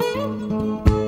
Música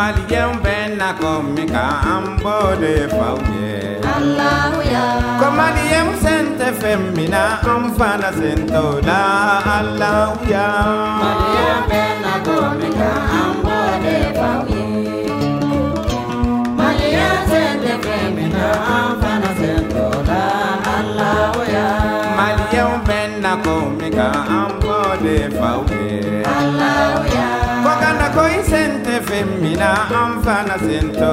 maliyɛn bɛ nakɔ min ka an bɔ de faw ye Alahuya. ko maliyɛn sen tɛ fɛn min na an fana sen t'o la alahuya Maria bena komika ambode fauye. Maria sende femina amfana sentola Alahuya. maliyɛn bɛ nakɔ min ka an de faw ye Alahuya. Sen tɛ fɛn min na an fana sen t'o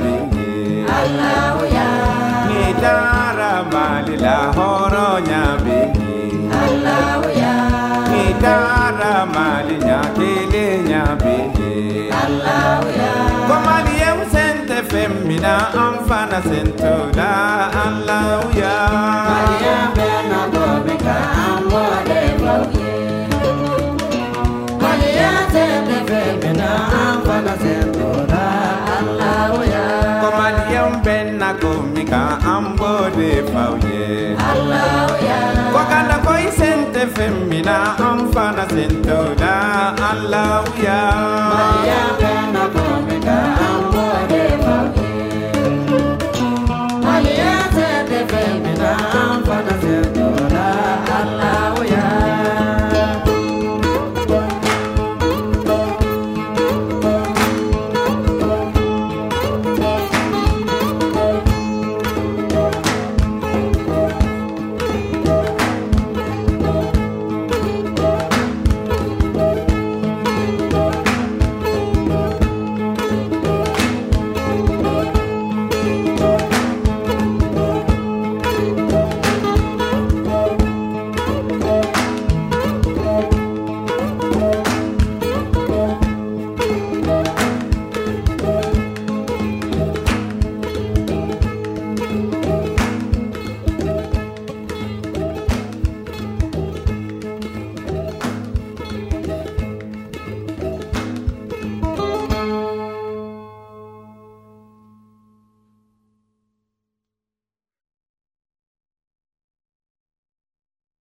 bɛ ye Alahuya. Ni taara mali la hɔrɔnya bɛ ye Alahuya. Ni taara mali ɲa kelenya bɛ ye Alahuya. ko maliyɛn sen tɛ fɛn min na sen tɛ fɛn min na an fana sen t'o la